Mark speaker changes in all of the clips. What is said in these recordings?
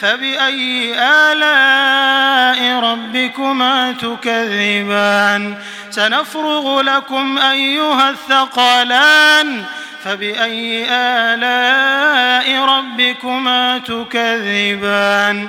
Speaker 1: فبأي آلاء ربكما تكذبان سنفرغ لكم أيها الثقالان فبأي آلاء ربكما تكذبان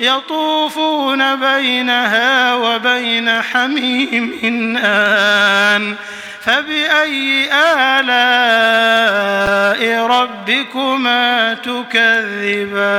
Speaker 1: يطوفون بينها وبين حميم آن فبأي آلاء ربكما تكذبان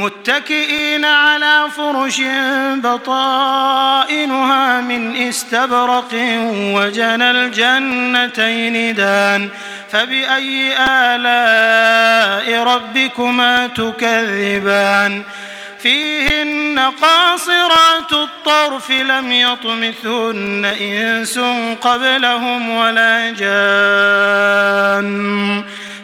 Speaker 1: متكئين على فرش بطائنها من استبرق وجنى الجنتين دان فبأي آلاء ربكما تكذبان؟ فيهن قاصرات الطرف لم يطمثن إنس قبلهم ولا جان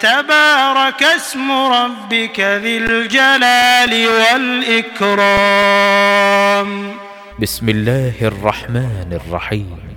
Speaker 1: تبارك اسم ربك ذي الجلال والإكرام.
Speaker 2: بسم الله الرحمن الرحيم.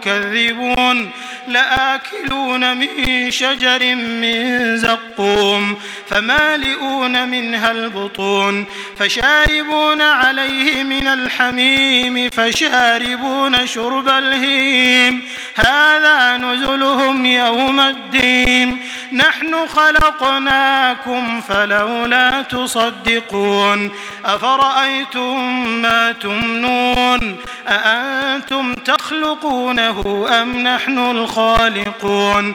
Speaker 1: تكذبون لآكلون من شجر من زقوم فمالئون منها البطون فشاربون عليه من الحميم فشاربون شرب الهيم. هذا نزلهم يوم الدين. نحن خلقناكم فلولا تصدقون. أفرأيتم ما تمنون؟ أأنتم تخلقونه أم نحن الخلقون الخالقون